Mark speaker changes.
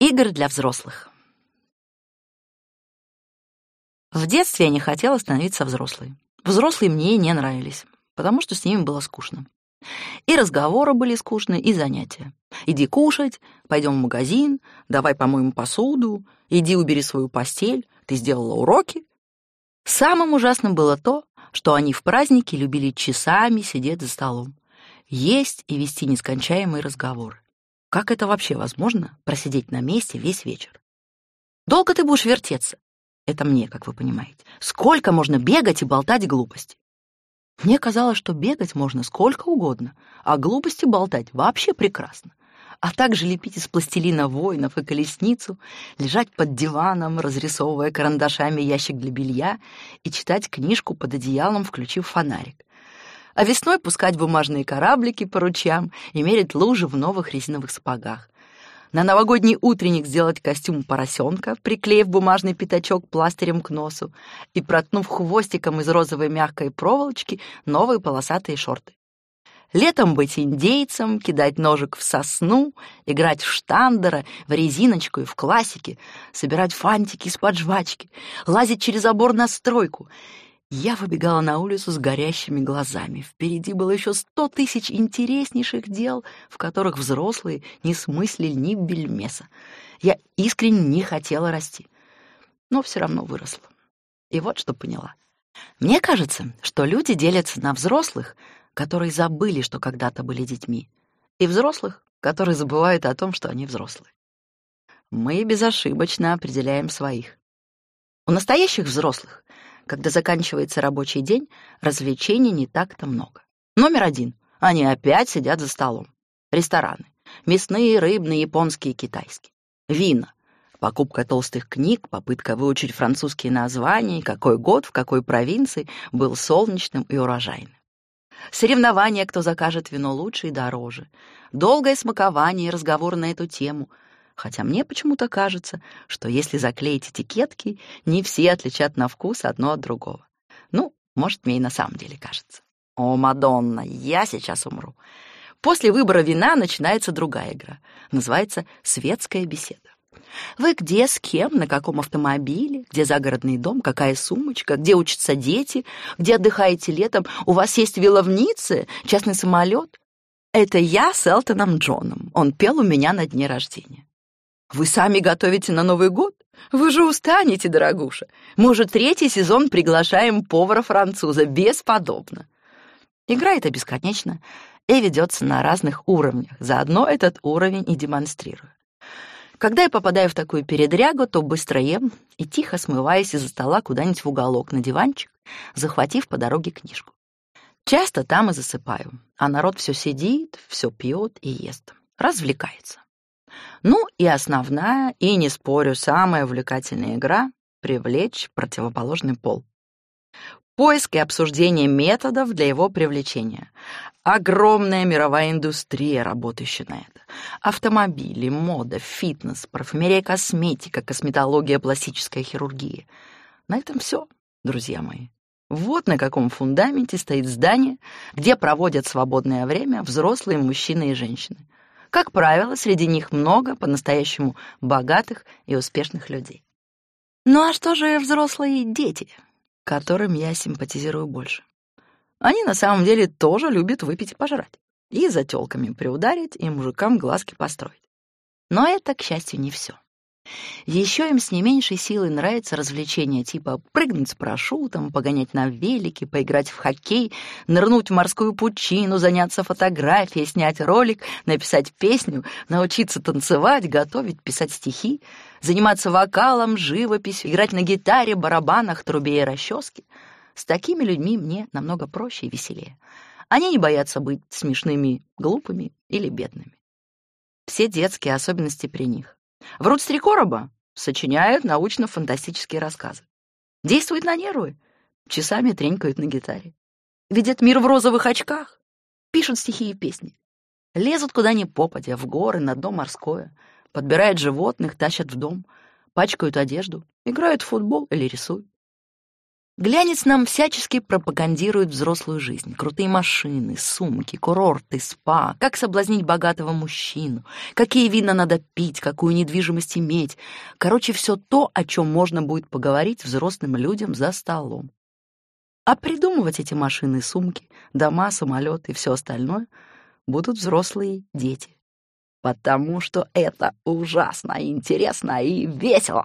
Speaker 1: Игры для взрослых. В детстве я не хотела становиться взрослой. Взрослые мне не нравились, потому что с ними было скучно. И разговоры были скучные, и занятия. Иди кушать, пойдем в магазин, давай помоем посуду, иди убери свою постель, ты сделала уроки. Самым ужасным было то, что они в праздники любили часами сидеть за столом, есть и вести нескончаемые разговоры. Как это вообще возможно, просидеть на месте весь вечер? Долго ты будешь вертеться? Это мне, как вы понимаете. Сколько можно бегать и болтать глупости? Мне казалось, что бегать можно сколько угодно, а глупости болтать вообще прекрасно. А также лепить из пластилина воинов и колесницу, лежать под диваном, разрисовывая карандашами ящик для белья и читать книжку под одеялом, включив фонарик а весной пускать бумажные кораблики по ручьям и мерить лужи в новых резиновых сапогах. На новогодний утренник сделать костюм поросенка, приклеив бумажный пятачок пластырем к носу и проткнув хвостиком из розовой мягкой проволочки новые полосатые шорты. Летом быть индейцем, кидать ножик в сосну, играть в штандера, в резиночку и в классике, собирать фантики из-под жвачки, лазить через забор на стройку — я выбегала на улицу с горящими глазами. Впереди было еще сто тысяч интереснейших дел, в которых взрослые не смыслили ни бельмеса. Я искренне не хотела расти, но все равно выросла. И вот что поняла. Мне кажется, что люди делятся на взрослых, которые забыли, что когда-то были детьми, и взрослых, которые забывают о том, что они взрослые. Мы безошибочно определяем своих. У настоящих взрослых когда заканчивается рабочий день, развлечений не так-то много. Номер один. Они опять сидят за столом. Рестораны. Мясные, рыбные, японские, китайские. Вина. Покупка толстых книг, попытка выучить французские названия, какой год в какой провинции был солнечным и урожайным. Соревнования, кто закажет вино лучше и дороже. Долгое смакование и разговор на эту тему — хотя мне почему-то кажется, что если заклеить этикетки, не все отличат на вкус одно от другого. Ну, может, мне и на самом деле кажется. О, Мадонна, я сейчас умру. После выбора вина начинается другая игра. Называется «Светская беседа». Вы где, с кем, на каком автомобиле, где загородный дом, какая сумочка, где учатся дети, где отдыхаете летом, у вас есть вилла в Ницце, частный самолет. Это я с Элтоном Джоном. Он пел у меня на дне рождения. Вы сами готовите на Новый год? Вы же устанете, дорогуша. Уже третий сезон приглашаем повара-француза. Бесподобно. Игра эта бесконечна и ведется на разных уровнях. Заодно этот уровень и демонстрирую. Когда я попадаю в такую передрягу, то быстро ем и тихо смываюсь из-за стола куда-нибудь в уголок на диванчик, захватив по дороге книжку. Часто там и засыпаю, а народ все сидит, все пьет и ест, развлекается. Ну и основная, и, не спорю, самая увлекательная игра — привлечь противоположный пол. Поиск и обсуждение методов для его привлечения. Огромная мировая индустрия, работающая на это. Автомобили, мода, фитнес, парфюмерия, косметика, косметология, пластическая хирургия. На этом все, друзья мои. Вот на каком фундаменте стоит здание, где проводят свободное время взрослые мужчины и женщины. Как правило, среди них много по-настоящему богатых и успешных людей. Ну а что же взрослые дети, которым я симпатизирую больше? Они на самом деле тоже любят выпить и пожрать, и за тёлками приударить, и мужикам глазки построить. Но это, к счастью, не все. Еще им с не меньшей силой нравятся развлечения типа прыгнуть с парашютом, погонять на велике, поиграть в хоккей, нырнуть в морскую пучину, заняться фотографией, снять ролик, написать песню, научиться танцевать, готовить, писать стихи, заниматься вокалом, живописью, играть на гитаре, барабанах, трубе и расческе. С такими людьми мне намного проще и веселее. Они не боятся быть смешными, глупыми или бедными. Все детские особенности при них. Врут с три короба, сочиняют научно-фантастические рассказы. Действуют на нервы, часами тренькают на гитаре. Видят мир в розовых очках, пишут стихи и песни. Лезут куда ни попадя, в горы, на дно морское, подбирают животных, тащат в дом, пачкают одежду, играют в футбол или рисуют. Глянец нам всячески пропагандирует взрослую жизнь. Крутые машины, сумки, курорты, спа, как соблазнить богатого мужчину, какие вина надо пить, какую недвижимость иметь. Короче, все то, о чем можно будет поговорить взрослым людям за столом. А придумывать эти машины, сумки, дома, самолеты и все остальное будут взрослые дети. Потому что это ужасно интересно и весело.